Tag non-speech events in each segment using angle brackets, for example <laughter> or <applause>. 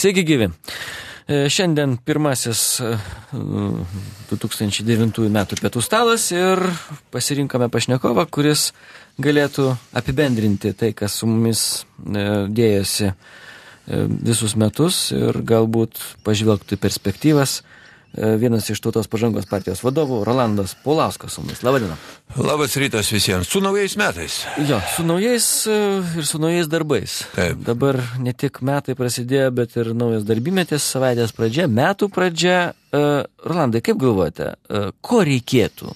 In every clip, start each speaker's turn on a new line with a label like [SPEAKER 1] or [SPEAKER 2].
[SPEAKER 1] Sveiki gyvi. E, šiandien pirmasis 2009 e, metų pietų stalas ir pasirinkome pašnekovą, kuris galėtų apibendrinti tai, kas su mumis e, dėjosi visus metus ir galbūt pažvelgti perspektyvas E, vienas iš tautos pažangos partijos vadovų, Rolandas Paulauskas su mumis. Labadiena.
[SPEAKER 2] Labas rytas visiems. Su naujais metais.
[SPEAKER 1] Jo, su naujais e, ir su naujais darbais.
[SPEAKER 2] Taip.
[SPEAKER 1] Dabar ne tik metai prasidėjo, bet ir naujas darbymetis, savaitės pradžia, metų pradžia. E, Rolandai, kaip galvojate, ko reikėtų?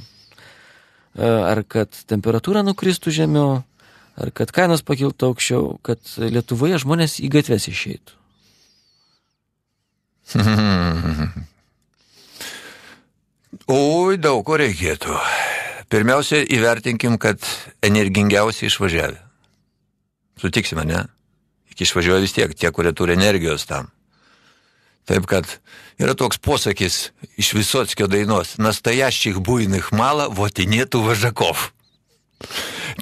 [SPEAKER 1] Ar kad temperatūra nukristų žemiau, ar kad kainos pakiltų aukščiau, kad Lietuvoje žmonės į gatves išeitų? <laughs>
[SPEAKER 2] Oi, daug ko reikėtų. Pirmiausia, įvertinkim, kad energingiausiai išvažiavė. Sutiksime, ne? Iki išvažiuoja vis tiek, tie, kurie turi energijos tam. Taip kad yra toks posakis iš Visotskio dainos Nastajaščik buinych malą votinėtų Važakov.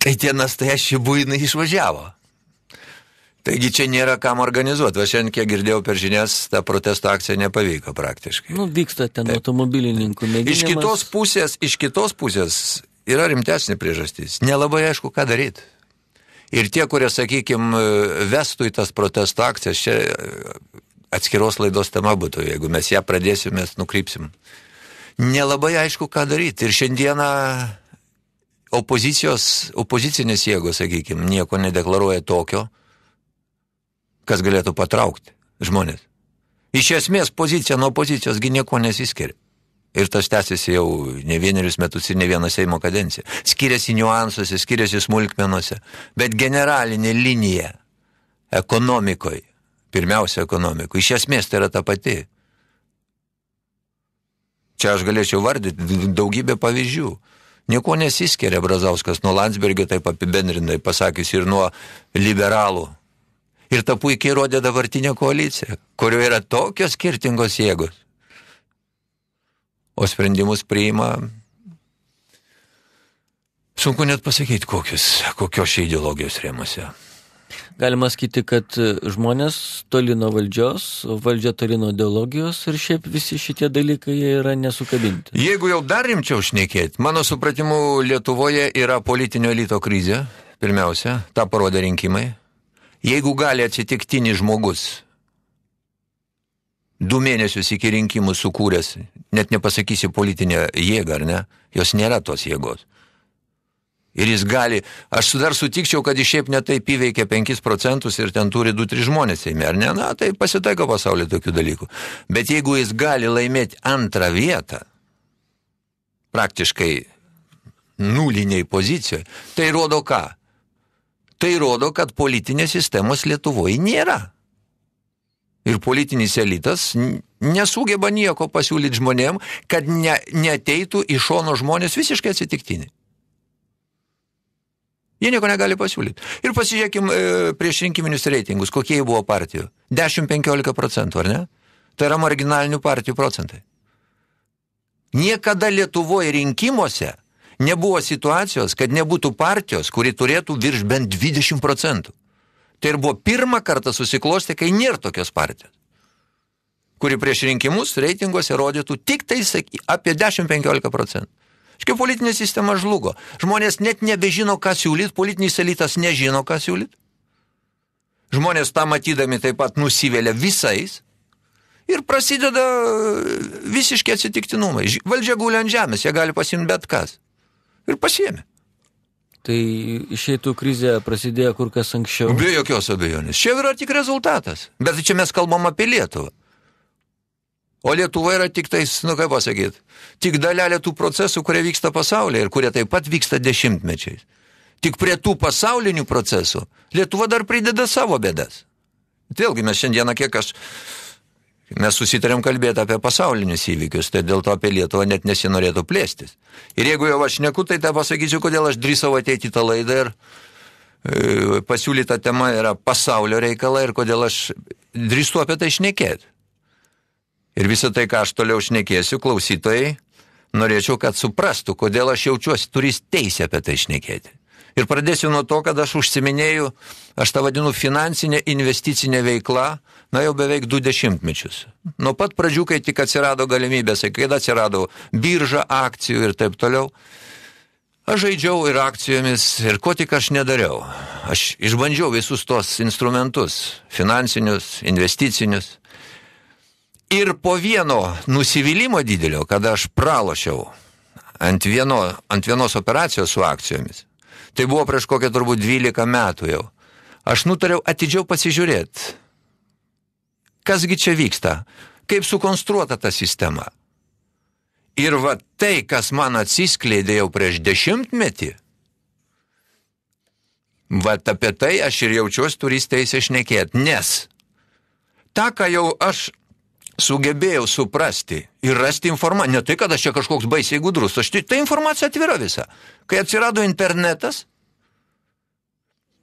[SPEAKER 2] Tai tie nastajaščiai buinai išvažiavo. Taigi čia nėra kam organizuoti. Va šiandien, kiek girdėjau per žinias, ta protesto akcija nepavyko praktiškai.
[SPEAKER 1] Nu, vyksta ten Taip. automobilininkų mėginimas.
[SPEAKER 2] Iš kitos pusės, iš kitos pusės yra rimtesnė priežastis. Nelabai aišku, ką daryti. Ir tie, kurie, sakykime, vestų į tas protesto akcijas, čia atskiros laidos tema būtų, jeigu mes ją pradėsim, mes nukrypsim. Nelabai aišku, ką daryti. Ir šiandieną opozicijos, opozicinės jėgos, sakykime, nieko nedeklaruoja tokio, kas galėtų patraukti žmonės. Iš esmės pozicija nuo pozicijosgi nieko nesiskiria. Ir tas tęsiasi jau ne vienerius metus ir ne vieną Seimo kadenciją. Skiriasi niuansuose, skiriasi smulkmenuose, bet generalinė linija ekonomikoje, pirmiausia ekonomikoje, iš esmės tai yra ta pati. Čia aš galėčiau vardyti daugybę pavyzdžių. Nieko nesiskiria Brazauskas nuo Landsbergio, taip apibendrinai pasakys, ir nuo liberalų Ir tą puikiai rodė dabartinė koalicija, kurioje yra tokios skirtingos jėgos. O sprendimus priima, sunku net pasakyti, kokius, kokios šiai ideologijos rėmose.
[SPEAKER 1] Galima sakyti, kad žmonės toli nuo valdžios, valdžia toli nuo ideologijos ir šiaip visi šitie dalykai yra nesukabinti.
[SPEAKER 2] Jeigu jau dar rimčiau šnekėti, mano supratimu, Lietuvoje yra politinio elito krizė, pirmiausia, tą parodė rinkimai. Jeigu gali atsitiktinis žmogus du mėnesius iki rinkimų sukūręs, net nepasakysi politinę jėgą, ar ne, jos nėra tos jėgos. Ir jis gali, aš dar sutikčiau, kad jis šiaip netaip įveikia 5 procentus ir ten turi 2-3 žmonės seime, ar ne? Na, tai pasitaiko pasaulyje tokių dalykų. Bet jeigu jis gali laimėti antrą vietą, praktiškai nuliniai pozicijoje, tai rodo ką? Tai rodo, kad politinės sistemos Lietuvoje nėra. Ir politinis elitas nesugeba nieko pasiūlyti žmonėm, kad ne, neteitų iš šono žmonės visiškai atsitiktiniai. Jie nieko negali pasiūlyti. Ir pasižiūrėkim e, prieš rinkiminius reitingus, kokie jie buvo partijų. 10-15 procentų, ar ne? Tai yra marginalinių partijų procentai. Niekada Lietuvoje rinkimuose nebuvo situacijos, kad nebūtų partijos, kuri turėtų virš bent 20 procentų. Tai ir buvo pirmą kartą susiklosti, kai nėra tokios partijos, kuri prieš rinkimus reitinguose rodytų tik tai apie 10-15 procentų. Škai politinė sistema žlugo. Žmonės net nebežino, ką siūlyt, politinis elitas nežino, ką siūlyt. Žmonės tą matydami taip pat nusivėlė visais ir prasideda visiškai atsitiktinumai. Valdžia guli ant žemės, jie gali pasimti bet kas ir pasiemė.
[SPEAKER 1] Tai išeitų krizė prasidėjo kur kas anksčiau.
[SPEAKER 2] Be jokios abejonės. Čia yra tik rezultatas. Bet čia mes kalbam apie Lietuvą. O Lietuva yra tik tais, nu kaip pasakyti, tik dalelė tų procesų, kurie vyksta pasaulyje ir kurie taip pat vyksta dešimtmečiais. Tik prie tų pasaulinių procesų Lietuva dar prideda savo bėdas. Vėlgi mes šiandieną, kiek aš Mes susitarėm kalbėti apie pasaulinius įvykius, tai dėl to apie Lietuvą net nesinorėtų plėstis. Ir jeigu jau aš neku, tai tą pasakysiu, kodėl aš drįsau ateiti į tą laidą ir e, pasiūlyta tema yra pasaulio reikalai ir kodėl aš drįstu apie tai šnekėti. Ir visą tai, ką aš toliau šnekėsiu, klausytojai, norėčiau, kad suprastų, kodėl aš jaučiuosi turys teisę apie tai šnekėti. Ir pradėsiu nuo to, kad aš užsiminėjau, aš tą vadinu finansinė investicinė veikla, na jau beveik du dešimtmečius. Nuo pat pradžių, kai tik atsirado galimybės, kai atsirado birža akcijų ir taip toliau, aš žaidžiau ir akcijomis, ir ko tik aš nedariau. Aš išbandžiau visus tos instrumentus, finansinius, investicinius. Ir po vieno nusivylimų didelio, kada aš pralošiau ant, vieno, ant vienos operacijos su akcijomis, Tai buvo prieš kokią turbūt 12 metų jau. Aš nutariau atidžiau pasižiūrėti, kasgi čia vyksta, kaip sukonstruota ta sistema. Ir va tai, kas man atsiskleidė jau prieš dešimtmetį, va apie tai aš ir jaučiuosi turys teisę šnekėti, nes tą, ką jau aš sugebėjau suprasti ir rasti informaciją. Ne tai, kad aš čia kažkoks baisiai gudrus, aš tai, ta informacija atvira visa. Kai atsirado internetas,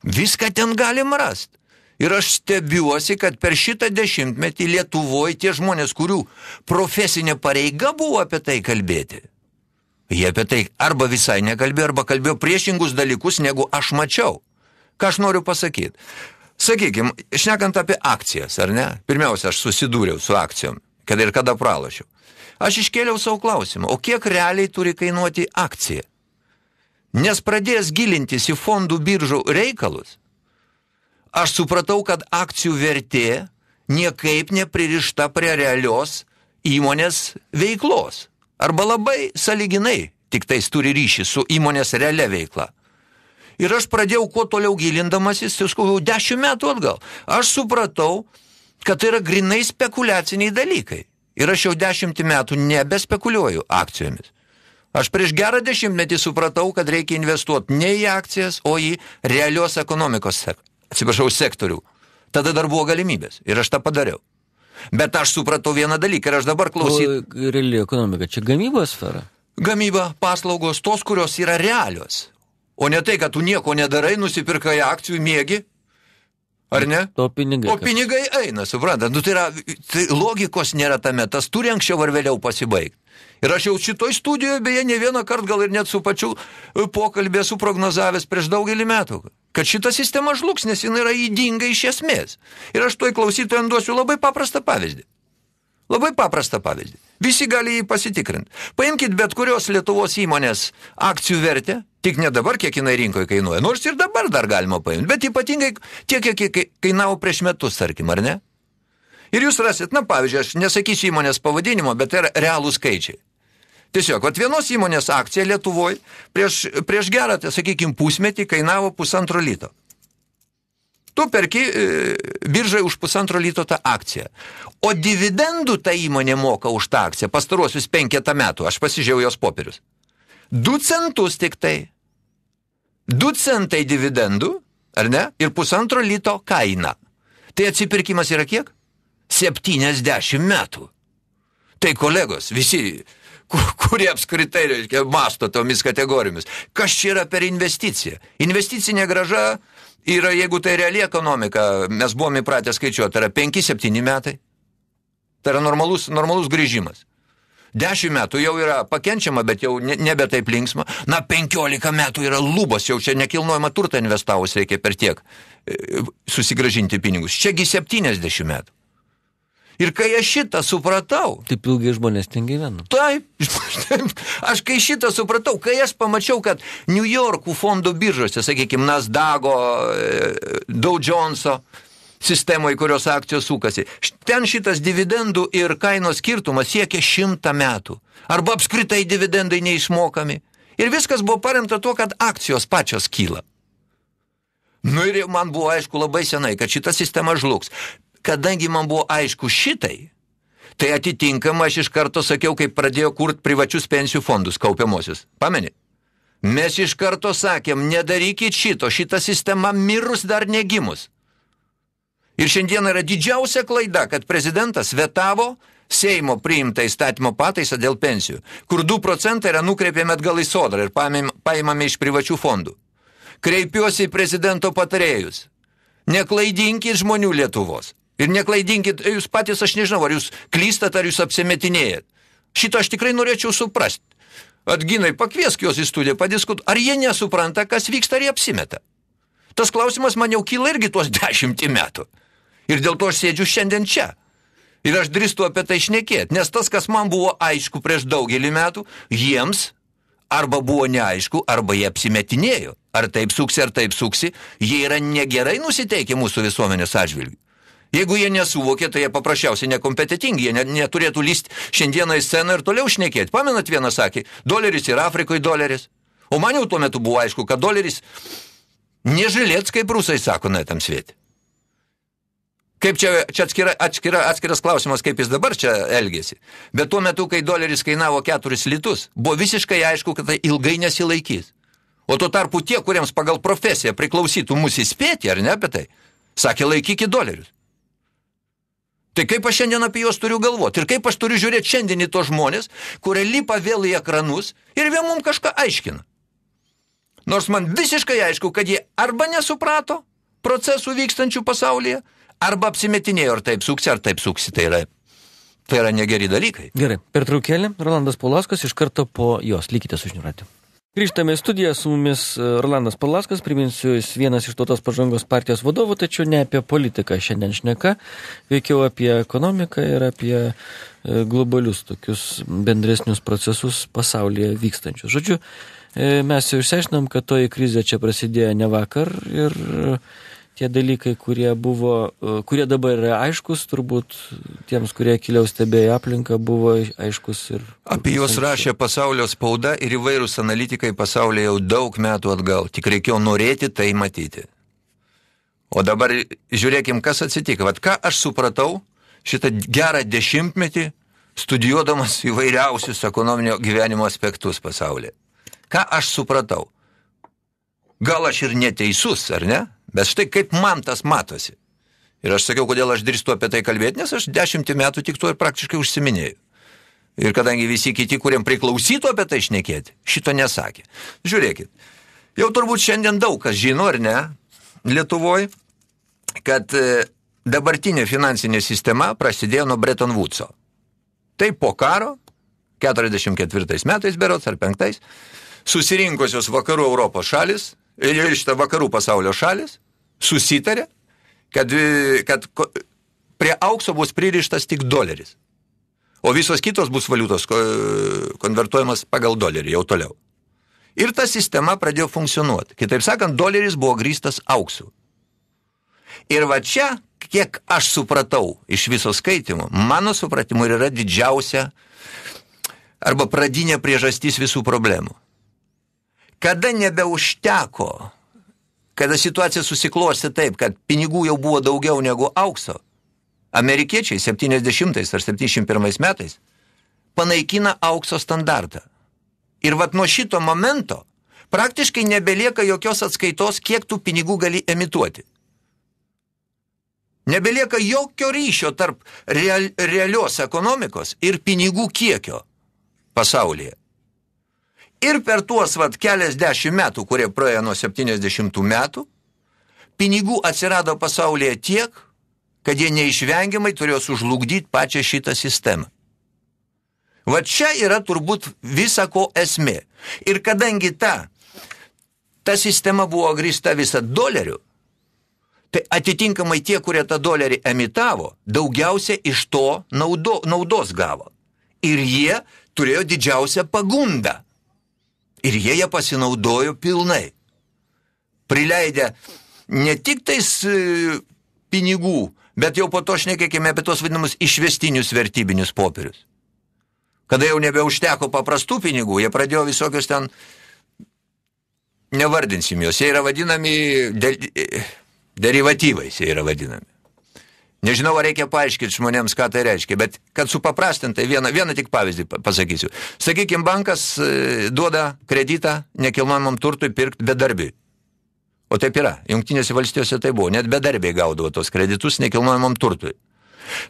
[SPEAKER 2] viską ten galim rasti. Ir aš stebiuosi, kad per šitą dešimtmetį Lietuvoje tie žmonės, kurių profesinė pareiga buvo apie tai kalbėti, jie apie tai arba visai nekalbėjo, arba kalbėjo priešingus dalykus, negu aš mačiau. Ką aš noriu pasakyti? Sakykime, šnekant apie akcijas, ar ne? Pirmiausia, aš susidūriau su akcijom, kada ir kada pralašiau. Aš iškėliau savo klausimą, o kiek realiai turi kainuoti akcija? Nes pradėjęs gilintis į fondų biržų reikalus, aš supratau, kad akcijų vertė niekaip nepririšta prie realios įmonės veiklos. Arba labai saliginai tik tais turi ryšį su įmonės realia veikla. Ir aš pradėjau kuo toliau gilindamasis, jau jau dešimt metų atgal. Aš supratau, kad tai yra grinai spekuliaciniai dalykai. Ir aš jau dešimtį metų nebespekuliuoju akcijomis. Aš prieš gerą dešimtmetį supratau, kad reikia investuoti ne į akcijas, o į realios ekonomikos, atsiprašau, sektorių. Tada dar buvo galimybės ir aš tą padariau. Bet aš supratau vieną dalyką ir aš dabar klausysiu.
[SPEAKER 1] Reali ekonomika, čia gamybos sfera?
[SPEAKER 2] Gamyba, paslaugos, tos, kurios yra realios. O ne tai, kad tu nieko nedarai, nusipirkai akcijų mėgi, ar ne?
[SPEAKER 1] O pinigai.
[SPEAKER 2] O pinigai eina, suprantat. Nu, tai, yra, tai logikos nėra tame, tas turi anksčiau ar vėliau pasibaigti. Ir aš jau šitoj studijoje, beje, ne vieną kartą gal ir net su pačiu e, pokalbė esu prognozavęs prieš daugelį metų, kad šita sistema žlugs, nes jinai yra įdinga iš esmės. Ir aš toj klausytojams duosiu labai paprastą pavyzdį. Labai paprastą pavyzdį. Visi gali jį pasitikrinti. Paimkite bet kurios Lietuvos įmonės akcijų vertę, tik ne dabar, kiek jinai rinkoje kainuoja, nors ir dabar dar galima paimti, bet ypatingai tiek, kiek kainavo prieš metus, tarkim, ar ne? Ir jūs rasit, na pavyzdžiui, aš nesakysiu įmonės pavadinimo, bet tai yra realų skaičiai. Tiesiog, vat vienos įmonės akcija Lietuvoje prieš, prieš gerą, tai sakykime, pusmetį kainavo pusantro lito. Tu perki e, biržai už pusantro lito tą akciją. O dividendų ta įmonė moka už tą akciją pastaruosius penketą metų. Aš pasižiūrėjau jos popierius. 2 centus tik tai. 2 centai dividendų, ar ne? Ir pusantro lito kaina. Tai atsipirkimas yra kiek? 70 metų. Tai kolegos, visi, kurie apskritai reiškia, masto tomis kategorijomis. Kas čia yra per investiciją? Investicinė graža yra, jeigu tai reali ekonomika, mes buvome įpratę skaičiuoti, tai yra 5-7 metai. Tai yra normalus, normalus grįžimas. 10 metų jau yra pakenčiama, bet jau ne, nebe taip linksma. Na, 15 metų yra lubos, jau čia nekilnojama turtą investavus reikia per tiek e, susigražinti pinigus. Čiagi 70 metų. Ir kai aš šitą supratau...
[SPEAKER 1] Taip ilgai žmonės ten gyvena. <laughs>
[SPEAKER 2] Taip, aš kai šitą supratau, kai aš pamačiau, kad New Yorkų fondų biržose, sakykime, Nasdago, e, Dow Joneso sistemoje, kurios akcijos sukasi, ten šitas dividendų ir kainos skirtumas siekia šimtą metų. Arba apskritai dividendai neišmokami. Ir viskas buvo paremta tuo, kad akcijos pačios kyla. Nu ir man buvo aišku labai senai, kad šita sistema žlugs kadangi man buvo aišku šitai, tai atitinkamai aš iš karto sakiau, kai pradėjo kurti privačius pensijų fondus kaupiamosius. Pameni? Mes iš karto sakėm, nedarykit šito, šita sistema mirus dar negimus. Ir šiandien yra didžiausia klaida, kad prezidentas vetavo Seimo priimtą įstatymo pataisą dėl pensijų, kur 2 procentai yra nukreipiami atgal į sodrą ir paimami iš privačių fondų. Kreipiuosi į prezidento patarėjus. Neklaidinkit žmonių Lietuvos. Ir neklaidinkit, jūs patys, aš nežinau, ar jūs klystat, ar jūs apsimetinėjat. Šitą aš tikrai norėčiau suprasti. Atginai, pakviesk juos į studiją, padiskut, ar jie nesupranta, kas vyksta, ar jie apsimeta. Tas klausimas man jau kyla irgi tuos <laughs> dešimtį metų. Ir dėl to aš sėdžiu šiandien čia. Ir aš drįstu apie tai šnekėti, nes tas, kas man buvo aišku prieš daugelį metų, jiems arba buvo neaišku, arba jie apsimetinėjo. Ar taip suksi, ar taip suksi, jie yra negerai nusiteikę mūsų visuomenės atžvilgių. Jeigu jie nesuvokė, tai jie paprasčiausiai nekompetitingi, jie neturėtų lyst šiandieną į sceną ir toliau šnekėti. Pamenat, vienas sakė, doleris yra Afrikoje doleris. O man jau tuo metu buvo aišku, kad doleris nežilėts, kaip rusai sako, na, tam svėti. Kaip čia, čia atskira, atskira, atskiras klausimas, kaip jis dabar čia elgėsi. Bet tuo metu, kai doleris kainavo 4 litus, buvo visiškai aišku, kad tai ilgai nesilaikys. O tuo tarpu tie, kuriems pagal profesiją priklausytų mūsų įspėti, ar ne apie tai, sakė laikykit dolerius. Tai kaip aš šiandien apie juos turiu galvoti? Ir kaip aš turiu žiūrėti šiandien į tos žmonės, kurie lipa vėl į ekranus ir vėl mums kažką aiškina. Nors man visiškai aišku, kad jie arba nesuprato procesų vykstančių pasaulyje, arba apsimetinėjo, ar taip suksi, ar taip suksi. Tai yra, tai yra negeri dalykai.
[SPEAKER 1] Gerai, per traukėlį Rolandas Paulaskas iš karto po jos. Likite su žiniuratė. Grįžtame į studiją, su mumis e, Rolandas Palaskas, priminsiu, jis vienas iš tautos pažangos partijos vadovų, tačiau ne apie politiką šiandien šneka, veikiau apie ekonomiką ir apie e, globalius tokius bendresnius procesus pasaulyje vykstančius. Žodžiu, e, mes jau išsiaiškinom, kad toji krizė čia prasidėjo ne vakar ir tie dalykai, kurie buvo, e, kurie dabar yra aiškus, turbūt tiems, kurie kiliau stebėjo aplinką, buvo aiškus ir...
[SPEAKER 2] Apie juos rašė pasaulio spauda ir įvairūs analitikai pasaulyje jau daug metų atgal, tik reikėjo norėti tai matyti. O dabar žiūrėkim, kas atsitiko. Vat ką aš supratau šitą gerą dešimtmetį, studijuodamas įvairiausius ekonominio gyvenimo aspektus pasaulyje. Ką aš supratau? Gal aš ir neteisus, ar ne? Bet štai kaip man tas matosi. Ir aš sakiau, kodėl aš drįstu apie tai kalbėti, nes aš dešimtį metų tik tuo ir praktiškai užsiminėjau. Ir kadangi visi kiti, kuriem priklausytų apie tai šnekėti, šito nesakė. Žiūrėkit, jau turbūt šiandien daug kas žino, ar ne, Lietuvoje, kad e, dabartinė finansinė sistema prasidėjo nuo Bretton Woodso. Tai po karo, 44 metais berots ar 5, susirinkusios vakarų Europos šalis ir šitą vakarų pasaulio šalis susitarė, kad, kad prie aukso bus pririštas tik doleris. O visos kitos bus valiutos konvertuojamas pagal dolerį jau toliau. Ir ta sistema pradėjo funkcionuoti. Kitaip sakant, doleris buvo grįstas auksu. Ir va čia, kiek aš supratau iš viso skaitimo, mano supratimu yra didžiausia arba pradinė priežastis visų problemų. Kada nebeužteko, kada situacija susiklosti taip, kad pinigų jau buvo daugiau negu aukso, amerikiečiai 70 ar 71 metais panaikina aukso standartą. Ir vat nuo šito momento praktiškai nebelieka jokios atskaitos, kiek tų pinigų gali emituoti. Nebelieka jokio ryšio tarp real, realios ekonomikos ir pinigų kiekio pasaulyje. Ir per tuos vat keliasdešimt metų, kurie praėjo nuo 70 metų, pinigų atsirado pasaulyje tiek, kad jie neišvengiamai turėjo sužlugdyti pačią šitą sistemą. Va čia yra turbūt visako esmė. Ir kadangi ta, ta sistema buvo grįsta visą dolerių, tai atitinkamai tie, kurie tą dolerį emitavo, daugiausia iš to naudo, naudos gavo. Ir jie turėjo didžiausią pagundą Ir jie ją pasinaudojo pilnai. Prileidę ne tik tais e, pinigų, bet jau po to šnekėkime apie tos vadinamus išvestinius vertybinius popierius. Kada jau nebeužteko paprastų pinigų, jie pradėjo visokius ten, nevardinsim jos, jie yra vadinami de, derivatyvais, jie yra vadinami. Nežinau, ar reikia paaiškinti žmonėms, ką tai reiškia, bet kad supaprastintai vieną, vieną tik pavyzdį pasakysiu. Sakykime, bankas e, duoda kreditą nekilnojamam turtui pirkti bedarbiui. O taip yra. Jungtinėse valstijose tai buvo. Net bedarbiai gaudavo tos kreditus nekilnojamam turtui.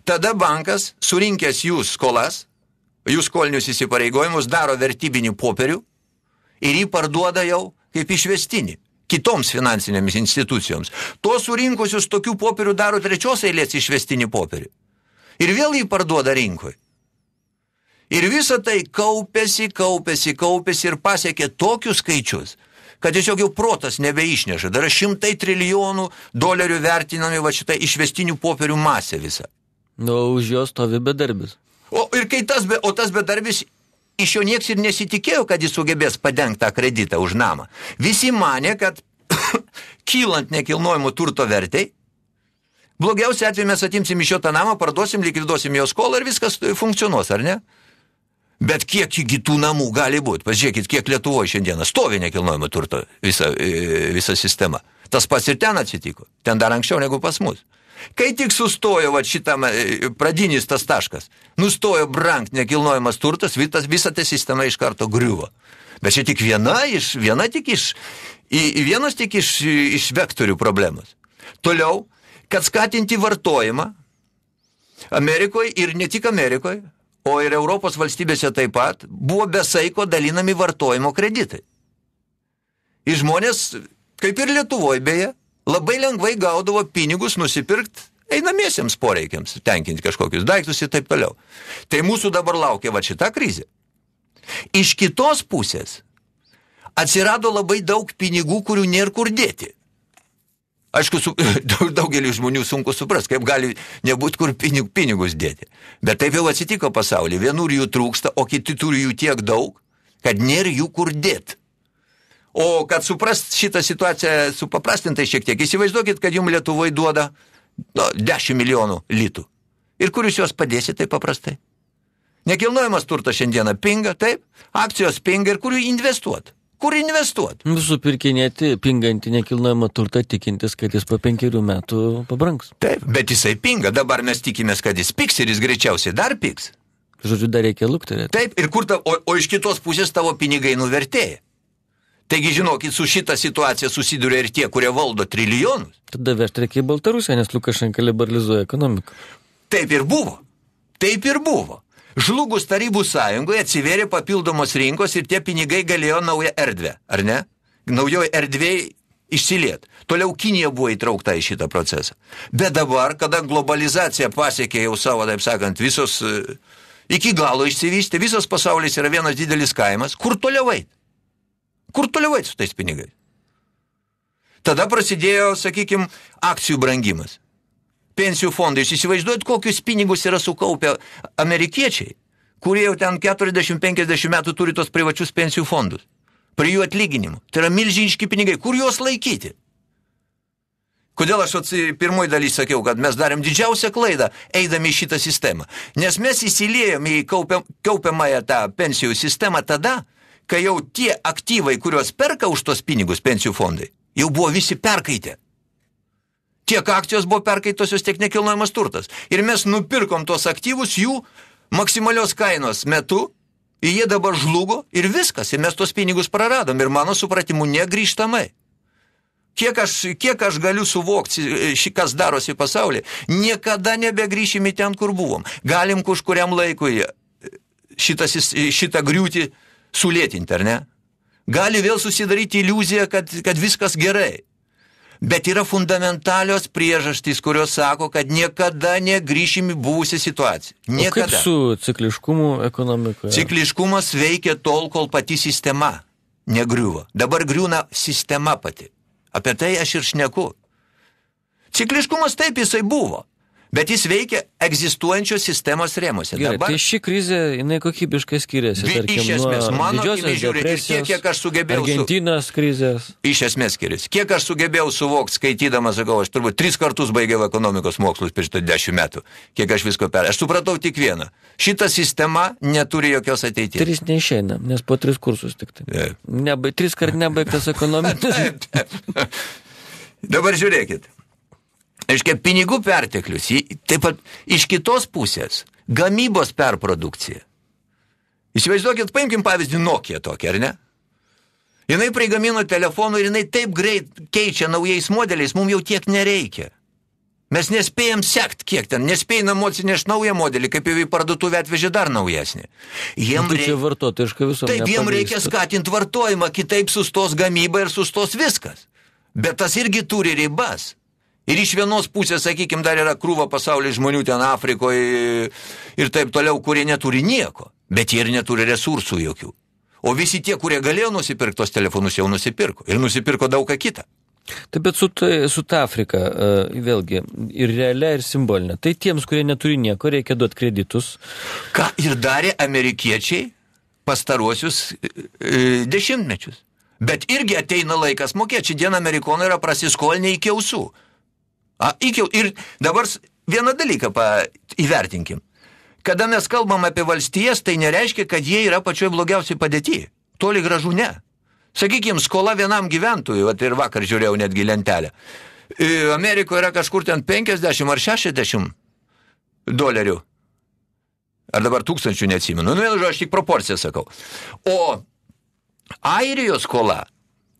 [SPEAKER 2] Tada bankas, surinkęs jūs skolas, jūs skolinius įsipareigojimus, daro vertybinį popierių ir jį parduoda jau kaip išvestinį kitoms finansinėmis institucijoms. Tuos surinkusius tokių popierių daro trečios eilės išvestinį popierių. Ir vėl jį parduoda rinkoje. Ir visa tai kaupėsi, kaupėsi, kaupėsi ir pasiekė tokius skaičius, kad tiesiog jau protas nebeišneša. Dar šimtai trilijonų dolerių vertinami va šitą išvestinių popierių masę visą.
[SPEAKER 1] Nu, už jos stovi bedarbis.
[SPEAKER 2] O, ir kai tas, be, o tas bedarbis iš jo nieks ir nesitikėjo, kad jis sugebės padengti tą kreditą už namą. Visi mane, kad kylant nekilnojimo turto vertei, blogiausia atveju mes atimsim iš jo tą namą, parduosim, likviduosim jo skolą ir viskas funkcionuos, ar ne? Bet kiek kitų namų gali būti? Pažiūrėkit, kiek Lietuvoje šiandieną stovi nekilnojimo turto visa, visa sistema. Tas pats ir ten atsitiko. Ten dar anksčiau negu pas mus. Kai tik sustojo va, šitam e, pradinis tas taškas, nustojo brangt nekilnojamas turtas, visa ta sistema iš karto griuvo. Bet čia tik viena iš, viena tik iš, vienas tik iš, iš vektorių problemos. Toliau, kad skatinti vartojimą Amerikoje ir ne tik Amerikoje, o ir Europos valstybėse taip pat, buvo besaiko dalinami vartojimo kreditai. Ir žmonės, kaip ir Lietuvoje beje, labai lengvai gaudavo pinigus nusipirkti einamiesiems poreikiams, tenkinti kažkokius daiktus ir taip toliau. Tai mūsų dabar laukia va šita krizė. Iš kitos pusės atsirado labai daug pinigų, kurių nėra kur dėti. Aišku, su, <laughs> daugelį žmonių sunku supras, kaip gali nebūti kur pinig, pinigus dėti. Bet taip jau atsitiko pasaulyje. Vienur jų trūksta, o kiti turi jų tiek daug, kad nėra jų kur dėti. O kad suprast šitą situaciją supaprastintai šiek tiek, įsivaizduokit, kad jums Lietuvoje duoda no, 10 milijonų litų. Ir kur jūs juos padėsite taip paprastai? Nekilnojamas turtas šiandieną pinga, taip, akcijos pinga ir kur jų investuoti? Kur investuoti?
[SPEAKER 1] Visų pirkinėti pingantį nekilnojamą turtą tikintis, kad jis po penkerių metų pabranks.
[SPEAKER 2] Taip, bet jisai pinga. Dabar mes tikimės, kad jis piks ir jis greičiausiai dar piks.
[SPEAKER 1] Žodžiu, dar reikia lukterėti.
[SPEAKER 2] Taip, ir kur ta, o, o iš kitos pusės tavo pinigai nuvertėja. Taigi, žinokit, su šita situacija susiduria ir tie, kurie valdo trilijonus.
[SPEAKER 1] Tada vežti reikia į Baltarusiją, nes Lukašenka liberalizuoja ekonomiką.
[SPEAKER 2] Taip ir buvo. Taip ir buvo. Žlugus Tarybų sąjungoje atsivėrė papildomos rinkos ir tie pinigai galėjo naują erdvę, ar ne? Naujoje erdvėje išsiliet. Toliau Kinija buvo įtraukta į šitą procesą. Bet dabar, kada globalizacija pasiekė jau savo, taip sakant, visos e, iki galo išsivystė, visas pasaulis yra vienas didelis kaimas, kur toliau eit? Kur toliau eit su tais pinigais? Tada prasidėjo, sakykime, akcijų brangimas pensijų fondai. Jūs įsivaizduojat, kokius pinigus yra sukaupę amerikiečiai, kurie jau ten 40-50 metų turi tos privačius pensijų fondus. Prie jų atlyginimų. Tai yra milžiniški pinigai. Kur juos laikyti? Kodėl aš pirmoji daly sakiau, kad mes darėm didžiausią klaidą, eidami šitą sistemą. Nes mes įsiliejom į kaupiam, kaupiamąją tą pensijų sistemą tada, kai jau tie aktyvai, kuriuos perka už tos pinigus pensijų fondai, jau buvo visi perkaitę. Tiek akcijos buvo perkaitosios, tiek nekilnojamas turtas. Ir mes nupirkom tos aktyvus jų maksimalios kainos metu, ir jie dabar žlugo ir viskas, ir mes tos pinigus praradom. Ir mano supratimu negrįžtamai. Kiek aš, kiek aš galiu suvokti, ši, kas darosi pasaulyje, niekada nebegrįšim į ten, kur buvom. Galim kažkuriam laikui šitas, šitą griūtį sulėtinti, ar ne? Gali vėl susidaryti iliuziją, kad, kad viskas gerai. Bet yra fundamentalios priežastys, kurios sako, kad niekada negrįšim į buvusią situaciją. Niekada.
[SPEAKER 1] O kaip su cikliškumu ekonomikoje?
[SPEAKER 2] Cikliškumas veikia tol, kol pati sistema negriuvo. Dabar griūna sistema pati. Apie tai aš ir šneku. Cikliškumas taip jisai buvo. Bet jis veikia egzistuojančios sistemos rėmose.
[SPEAKER 1] Gerai, Dabar, tai ši krizė, jinai kokybiškai skiriasi.
[SPEAKER 2] Vi,
[SPEAKER 1] tarkim,
[SPEAKER 2] iš esmės, mano
[SPEAKER 1] didžiosios
[SPEAKER 2] žiūrėt, tiek, kiek aš sugebėjau...
[SPEAKER 1] Argentinos su... krizės.
[SPEAKER 2] Iš esmės skiriasi. Kiek aš sugebėjau suvokti, skaitydamas, sakau, aš turbūt tris kartus baigiau ekonomikos mokslus prieš tai dešimt metų. Kiek aš visko per... Aš supratau tik vieną. Šita sistema neturi jokios ateities.
[SPEAKER 1] Trys neišeina, nes po tris kursus tik tai. Yeah. Neba, tris kart nebaigtas <laughs> ekonomikas.
[SPEAKER 2] Dabar žiūrėkit. Aiškia, pinigų perteklius, taip pat iš kitos pusės, gamybos perprodukcija. Įsivaizduokit, paimkim pavyzdį Nokia tokį, ar ne? Jinai prigamino telefonų ir jinai taip greit keičia naujais modeliais, mums jau tiek nereikia. Mes nespėjom sekt, kiek ten, nespėjai namo atsineš naują modelį, kaip jau į parduotuvę atvežė dar naujesnį.
[SPEAKER 1] Jiem nu, reikia vartotojišką visą.
[SPEAKER 2] Taip, jiem reikia skatinti vartojimą, kitaip sustos gamyba ir sustos viskas. Bet tas irgi turi ribas. Ir iš vienos pusės, sakykime, dar yra krūva pasaulio žmonių ten Afrikoje ir taip toliau, kurie neturi nieko. Bet jie ir neturi resursų jokių. O visi tie, kurie galėjo nusipirkti tos telefonus, jau nusipirko. Ir nusipirko daug ką kitą.
[SPEAKER 1] Taip, bet su, su ta Afrika, uh, vėlgi, ir realia, ir simbolinė. Tai tiems, kurie neturi nieko, reikia duoti kreditus.
[SPEAKER 2] Ką ir darė amerikiečiai pastaruosius e, dešimtmečius. Bet irgi ateina laikas mokėti. Šiandien amerikonai yra prasiskolinę iki ausų. A, iki, ir dabar vieną dalyką pa, įvertinkim. Kada mes kalbam apie valstijas, tai nereiškia, kad jie yra pačioj blogiausiai padėti. Toli gražu ne. Sakykime, skola vienam gyventojui, vat ir vakar žiūrėjau netgi lentelę. E, Amerikoje yra kažkur ten 50 ar 60 dolerių. Ar dabar tūkstančių neatsimenu. Nu, vienu aš tik proporciją sakau. O Airijos skola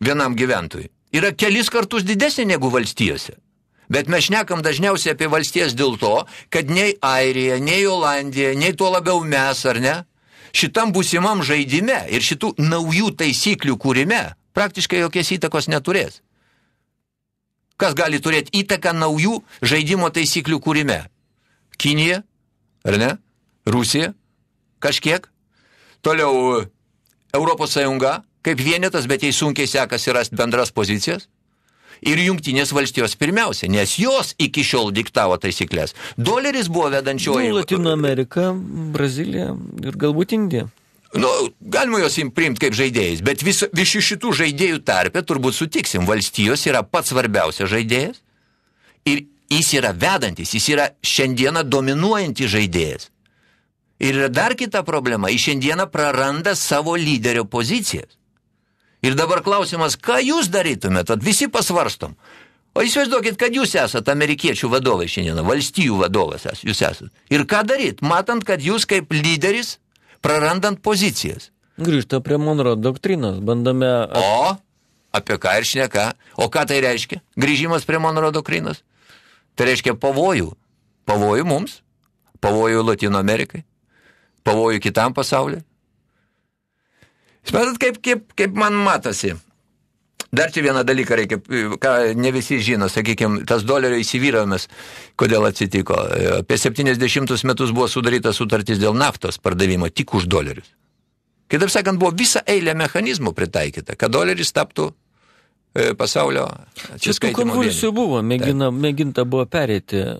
[SPEAKER 2] vienam gyventojui yra kelis kartus didesnė negu valstijose. Bet mes šnekam dažniausiai apie valstijas dėl to, kad nei Airija, nei Olandija, nei tuo labiau mes, ar ne, šitam būsimam žaidime ir šitų naujų taisyklių kūrime praktiškai jokies įtakos neturės. Kas gali turėti įtaką naujų žaidimo taisyklių kūrime? Kinija, ar ne? Rusija, kažkiek. Toliau Europos Sąjunga, kaip vienetas, bet jai sunkiai sekasi rasti bendras pozicijas. Ir jungtinės valstijos pirmiausia, nes jos iki šiol diktavo taisyklės. Doleris buvo vedančioji.
[SPEAKER 1] Nu, Latino Amerika, Brazilija ir galbūt Indija.
[SPEAKER 2] Nu, galima juos priimti kaip žaidėjais, bet vis, vis šitų žaidėjų tarpė turbūt sutiksim, valstijos yra pats svarbiausias žaidėjas ir jis yra vedantis, jis yra šiandieną dominuojantis žaidėjas. Ir yra dar kita problema, jis šiandieną praranda savo lyderio pozicijas. Ir dabar klausimas, ką jūs darytumėt, tad visi pasvarstom. O įsivaizduokit, kad jūs esate amerikiečių vadovai šiandieną, valstijų vadovas jūs esate. Ir ką daryt, matant, kad jūs kaip lyderis prarandant pozicijas.
[SPEAKER 1] Grįžta prie Monro doktrinos, bandome...
[SPEAKER 2] O, apie ką ir šneka. O ką tai reiškia? Grįžimas prie Monro doktrinos. Tai reiškia pavojų. Pavojų mums, pavojų Latino Amerikai, pavojų kitam pasauliu. Suprantat, kaip, kaip, kaip man matosi. Dar čia vieną dalyką reikia, ką ne visi žino, sakykime, tas dolerio įsivyravimas, kodėl atsitiko. Apie 70 metus buvo sudaryta sutartis dėl naftos pardavimo tik už dolerius. Kitaip sakant, buvo visa eilė mechanizmų pritaikyta, kad doleris taptų E, pasaulio
[SPEAKER 1] Čia tų konvulsijų buvo, mėgina, mėginta buvo perėti e,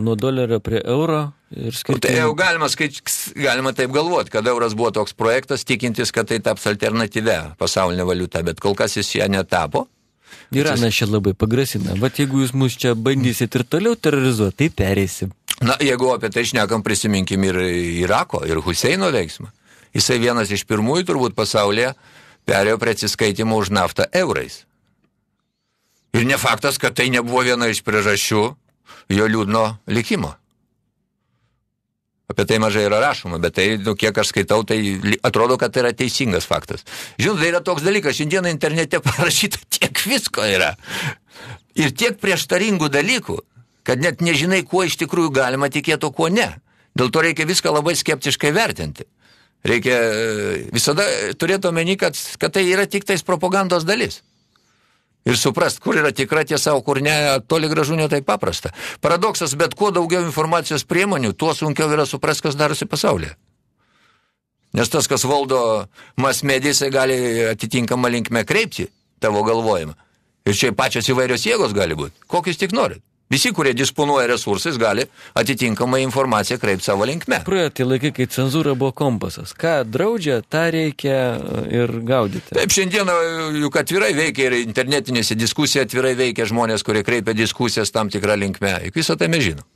[SPEAKER 1] nuo dolerio prie euro ir skirti.
[SPEAKER 2] Tai jau galima, skaič, galima taip galvoti, kad euras buvo toks projektas, tikintis, kad tai taps alternatyvę pasaulinė valiuta, bet kol kas jis ją netapo.
[SPEAKER 1] Iranas čia labai pagrasina, bet jeigu jūs mus čia bandysit ir toliau terrorizuoti, tai perėsim.
[SPEAKER 2] Na, jeigu apie tai šnekam, prisiminkim ir Irako, ir Huseino veiksmą. Jisai vienas iš pirmųjų turbūt pasaulyje perėjo prie atsiskaitimo už naftą eurais. Ir ne faktas, kad tai nebuvo viena iš priežasčių jo liūdno likimo. Apie tai mažai yra rašoma, bet tai, nu, kiek aš skaitau, tai atrodo, kad tai yra teisingas faktas. Žinot, tai yra toks dalykas, šiandieną internete <laughs> parašyta tiek visko yra. Ir tiek prieštaringų dalykų, kad net nežinai, kuo iš tikrųjų galima tikėti, o kuo ne. Dėl to reikia viską labai skeptiškai vertinti. Reikia e, visada turėti omeny, kad, kad tai yra tik tais propagandos dalis ir suprast, kur yra tikra tiesa, o kur ne, toli gražu ne taip paprasta. Paradoksas, bet kuo daugiau informacijos priemonių, tuo sunkiau yra suprast, kas darosi pasaulyje. Nes tas, kas valdo mas medijai, gali atitinkamą linkmę kreipti tavo galvojimą. Ir čia pačios įvairios jėgos gali būti, kokius tik norit. Visi, kurie disponuoja resursais, gali atitinkamą informaciją kreipti savo linkme.
[SPEAKER 1] Praėjo tie laikai, kai cenzūra buvo kompasas. Ką draudžia, tą reikia ir gaudyti.
[SPEAKER 2] Taip, šiandieną juk atvirai veikia ir internetinėse diskusija atvirai veikia žmonės, kurie kreipia diskusijas tam tikrą linkme. Juk visą tai mes žinom.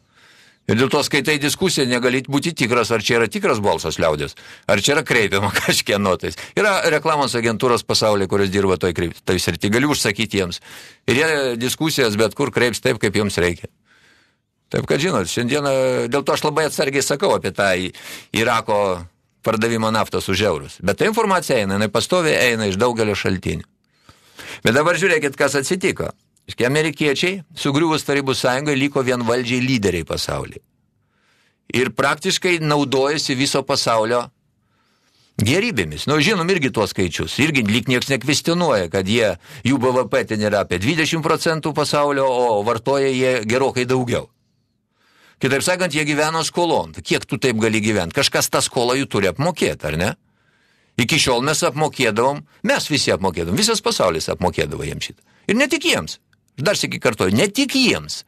[SPEAKER 2] Ir dėl to skaitai diskusiją, negali būti tikras, ar čia yra tikras balsas liaudės, ar čia yra kreipiama <laughs> kažkieno tais. Yra reklamos agentūros pasaulyje, kurios dirba toj ir tai gali užsakyti jiems. Ir jie diskusijas bet kur kreips taip, kaip jiems reikia. Taip, kad žinot, šiandieną dėl to aš labai atsargiai sakau apie tą Irako pardavimą naftos už eurus. Bet ta informacija eina, jinai pastoviai eina iš daugelio šaltinių. Bet dabar žiūrėkit, kas atsitiko. Amerikiečiai, sugriuvus Tarybų sąjungai, liko vienvaldžiai lyderiai pasaulyje. Ir praktiškai naudojasi viso pasaulio gerybėmis. Nu, žinom irgi tuos skaičius. Irgi lyg nieks nekvestionuoja, kad jie, jų BVP ten yra apie 20 procentų pasaulio, o vartoja jie gerokai daugiau. Kitaip sakant, jie gyvena skolon. Kiek tu taip gali gyventi? Kažkas tą skolą jų turi apmokėti, ar ne? Iki šiol mes apmokėdavom, mes visi apmokėdavom, visas pasaulis apmokėdavo jiems šitą. Ir ne tik jiems. Dar sėki kartuoju, ne tik jiems.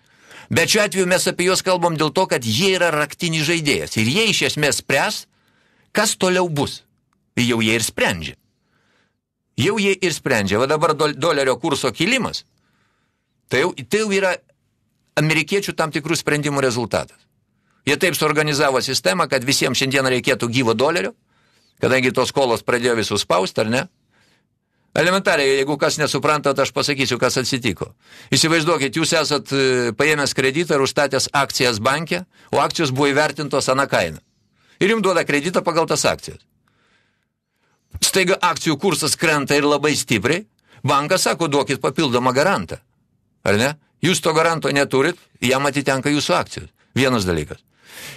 [SPEAKER 2] Bet šiuo atveju mes apie juos kalbam dėl to, kad jie yra raktinis žaidėjas. Ir jie iš esmės spręs, kas toliau bus. Ir jau jie ir sprendžia. Jau jie ir sprendžia. Va dabar dolerio kurso kilimas. Tai jau, tai jau yra amerikiečių tam tikrų sprendimų rezultatas. Jie taip suorganizavo sistemą, kad visiems šiandieną reikėtų gyvo dolerio, kadangi tos skolos pradėjo visus spausti, ar ne? Elementariai, jeigu kas nesuprantat, aš pasakysiu, kas atsitiko. Įsivaizduokit, jūs esat e, paėmęs kreditą ir užstatęs akcijas bankė, o akcijos buvo įvertintos ana kainą. Ir jums duoda kreditą pagal tas akcijas. Staiga akcijų kursas krenta ir labai stipriai, bankas sako, duokit papildomą garantą. Ar ne? Jūs to garanto neturit, jam atitenka jūsų akcijos. Vienas dalykas.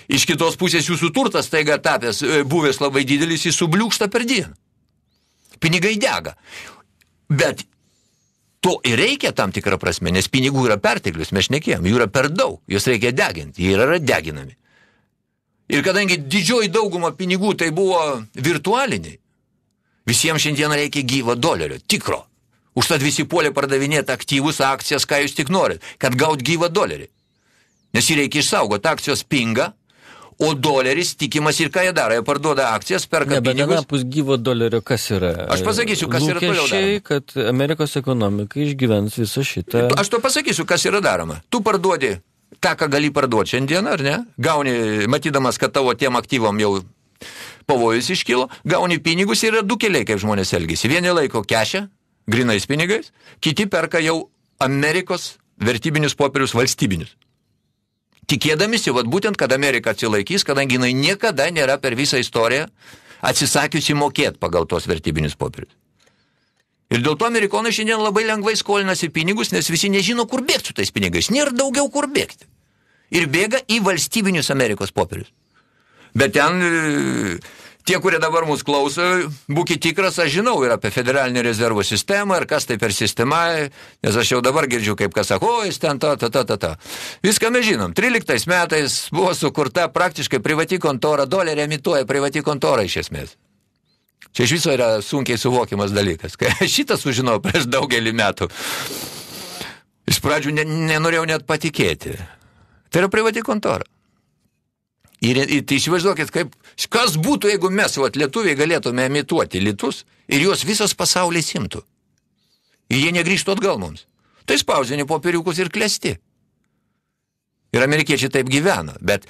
[SPEAKER 2] Iš kitos pusės jūsų turtas taiga tapęs, e, buvęs labai didelis, jis subliūkšta per dieną. Pinigai dega. Bet to ir reikia tam tikrą prasme, nes pinigų yra perteklius, mes šnekėjom, jų yra per daug, juos reikia deginti, jie yra deginami. Ir kadangi didžioji dauguma pinigų tai buvo virtualiniai, visiems šiandien reikia gyvo dolerio, tikro. Užtat visi puolė pardavinėti aktyvus akcijas, ką jūs tik norit, kad gaut gyvą dolerį. Nes jį reikia išsaugoti, akcijos pinga, o doleris tikimas ir ką jie daro, jie parduoda akcijas, perka
[SPEAKER 1] ne, bet
[SPEAKER 2] pinigus.
[SPEAKER 1] Anapus gyvo dolerio kas yra?
[SPEAKER 2] Aš pasakysiu, kas yra toliau daroma.
[SPEAKER 1] kad Amerikos ekonomika išgyvens visą šitą.
[SPEAKER 2] Aš to pasakysiu, kas yra daroma. Tu parduodi tą, ką gali parduoti šiandieną, ar ne? Gauni, matydamas, kad tavo tiem aktyvom jau pavojus iškilo, gauni pinigus ir yra du keliai, kaip žmonės elgesi. Vieni laiko kešę, grinais pinigais, kiti perka jau Amerikos vertybinius popierius valstybinius. Tikėdamisi, vat būtent, kad Amerika atsilaikys, kadangi jinai niekada nėra per visą istoriją atsisakiusi mokėti pagal tos vertybinius popierius. Ir dėl to amerikonai šiandien labai lengvai skolinasi pinigus, nes visi nežino, kur bėgti su tais pinigais. Nėra daugiau kur bėgti. Ir bėga į valstybinius Amerikos popierius. Bet ten tie, kurie dabar mūsų klauso, būkit tikras, aš žinau ir apie federalinį rezervų sistemą ir kas tai per sistema, nes aš jau dabar girdžiu, kaip kas sako, jis ten ta, ta, ta, ta, ta. Viską mes žinom. 13 metais buvo sukurta praktiškai privati kontora, dolerį emituoja privati kontora iš esmės. Čia iš viso yra sunkiai suvokiamas dalykas. <laughs> Šitą sužinau prieš daugelį metų, iš pradžių ne, nenorėjau net patikėti. Tai yra privati kontora. Ir, ir tai įsivaizduokit, kaip, kas būtų, jeigu mes, vat, lietuviai, galėtume emituoti litus ir juos visas pasaulis imtų. Ir jie negrįžtų atgal mums. Tai spausdini popieriukus ir klesti. Ir amerikiečiai taip gyvena, bet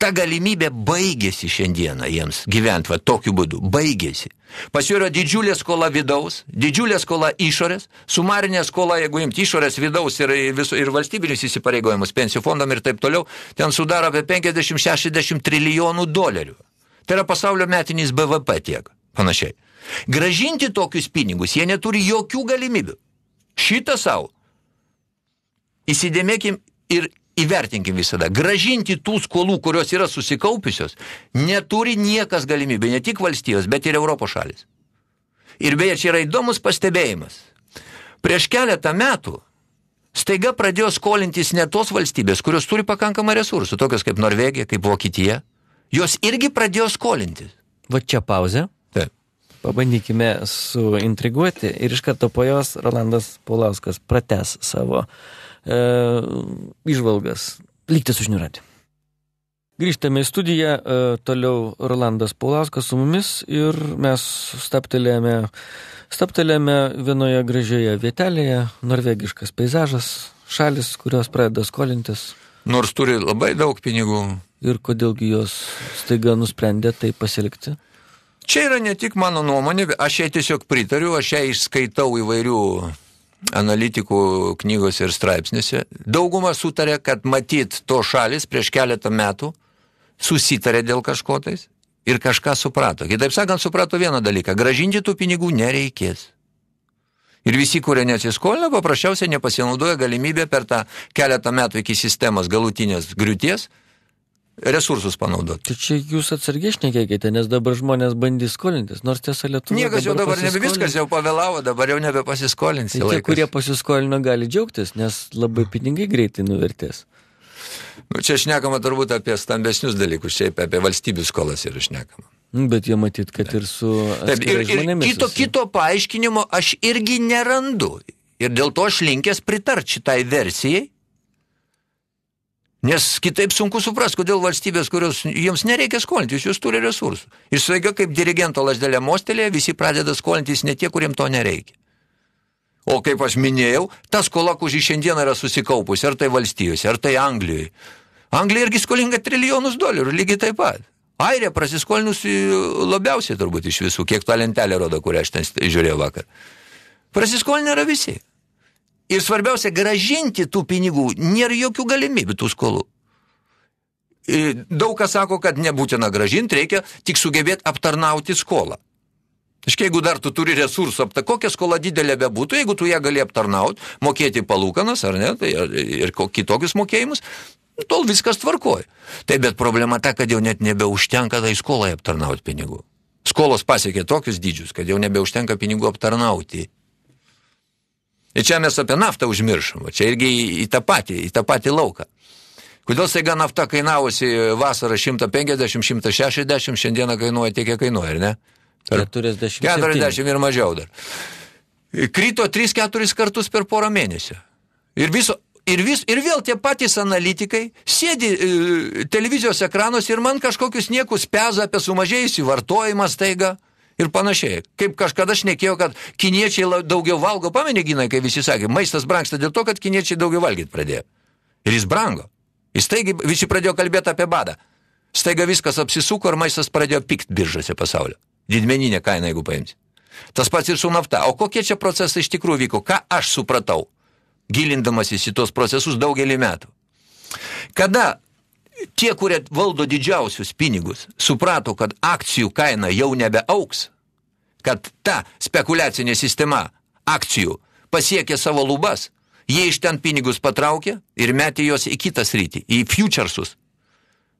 [SPEAKER 2] ta galimybė baigėsi šiandieną jiems gyventi va tokiu būdu, baigėsi. Pas jų yra didžiulė skola vidaus, didžiulė skola išorės, sumarinė skola, jeigu imti išorės vidaus ir, viso, ir valstybinius įsipareigojimus pensijų fondam ir taip toliau, ten sudaro apie 50-60 trilijonų dolerių. Tai yra pasaulio metinis BVP tiek, panašiai. Gražinti tokius pinigus jie neturi jokių galimybių. Šitą savo. Įsidėmėkim ir įvertinkim visada, gražinti tų skolų, kurios yra susikaupusios, neturi niekas galimybė, ne tik valstijos, bet ir Europos šalis. Ir beje, čia yra įdomus pastebėjimas. Prieš keletą metų staiga pradėjo skolintis ne tos valstybės, kurios turi pakankamą resursų, tokios kaip Norvegija, kaip Vokietija, jos irgi pradėjo skolintis.
[SPEAKER 1] Va čia pauzė.
[SPEAKER 2] Taip.
[SPEAKER 1] Pabandykime suintriguoti ir iš karto po jos Rolandas Paulauskas prates savo e, išvalgas. Likti su žiniuratį. Grįžtame į studiją, e, toliau Rolandas Paulauskas su mumis ir mes staptelėjome, staptelėjome vienoje gražioje vietelėje, norvegiškas peizažas, šalis, kurios pradeda skolintis.
[SPEAKER 2] Nors turi labai daug pinigų.
[SPEAKER 1] Ir kodėlgi jos staiga nusprendė tai pasilikti?
[SPEAKER 2] Čia yra ne tik mano nuomonė, aš jai tiesiog pritariu, aš jai išskaitau įvairių analitikų knygose ir straipsnėse. Dauguma sutarė, kad matyt to šalis prieš keletą metų susitarė dėl kažko tais ir kažką suprato. Kitaip sakant, suprato vieną dalyką. Gražinti tų pinigų nereikės. Ir visi, kurie nesiskolina, paprasčiausiai nepasinaudoja galimybę per tą keletą metų iki sistemos galutinės griūties resursus panaudoti.
[SPEAKER 1] Tai čia jūs atsargiai šnekėkite, nes dabar žmonės bandys skolintis, nors tiesa lietuva.
[SPEAKER 2] Niekas jau dabar nebe viskas jau pavėlavo, dabar jau nebepasiskolinsi.
[SPEAKER 1] Tai tie, kurie pasiskolino, gali džiaugtis, nes labai pinigai greitai nuvertės.
[SPEAKER 2] Nu, čia šnekama turbūt apie stambesnius dalykus, šiaip apie valstybių skolas yra šnekama.
[SPEAKER 1] Bet jie matyt, kad ir su...
[SPEAKER 2] Taip, ir, ir kito, kito paaiškinimo aš irgi nerandu. Ir dėl to aš linkęs pritart šitai versijai. Nes kitaip sunku supras, kodėl valstybės, kurios jiems nereikia skolintis, jūs turi resursų. Ir svaiga kaip dirigento lasdelė mostelėje, visi pradeda skolintis ne tie, kuriems to nereikia. O kaip aš minėjau, ta skola, kuri šiandien yra susikaupusi, ar tai valstijose, ar tai Anglijoje. Anglija irgi skolinga trilijonus dolerių, lygiai taip pat. Airija prasiskolinusi labiausiai turbūt iš visų, kiek ta lentelė rodo, kurią aš ten žiūrėjau vakar. Prasiskolinę yra visi. Ir svarbiausia, gražinti tų pinigų nėra jokių galimybių tų skolų. Daug kas sako, kad nebūtina gražinti, reikia tik sugebėti aptarnauti skolą. Iškai, jeigu dar tu turi resursų, apta, kokia skola didelė bebūtų, jeigu tu ją gali aptarnauti, mokėti palūkanas ar ne, tai ir kitokius mokėjimus, tol viskas tvarkoja. Taip, bet problema ta, kad jau net nebeužtenka tai skolai aptarnauti pinigų. Skolos pasiekė tokius dydžius, kad jau nebeužtenka pinigų aptarnauti. Ir čia mes apie naftą užmiršom, čia irgi į, į tą patį, į tą patį lauką. Kodėl staiga nafta kainavusi vasarą 150-160, šiandieną kainuoja tiek, kiek kainuoja, ar ne?
[SPEAKER 1] 40,
[SPEAKER 2] 40 ir mažiau dar. Krito 3-4 kartus per porą mėnesių. Ir, viso, ir, vis, ir vėl tie patys analitikai sėdi e, televizijos ekranos ir man kažkokius niekus peza apie sumažėjusį vartojimą staiga ir panašiai. Kaip kažkada šnekėjo, kad kiniečiai daugiau valgo, pamenė ginai, kai visi sakė, maistas brangsta dėl to, kad kiniečiai daugiau valgyti pradėjo. Ir jis brango. Jis taigi visi pradėjo kalbėti apie badą. Staiga viskas apsisuko ir maistas pradėjo pikt biržose pasaulio didmeninė kaina, jeigu paimsi. Tas pats ir su nafta. O kokie čia procesai iš tikrųjų vyko? Ką aš supratau, gilindamasis į tos procesus daugelį metų? Kada tie, kurie valdo didžiausius pinigus, suprato, kad akcijų kaina jau nebeauks, kad ta spekulacinė sistema akcijų pasiekė savo lubas, jie iš ten pinigus patraukė ir metė juos į kitą sritį, į futuresus.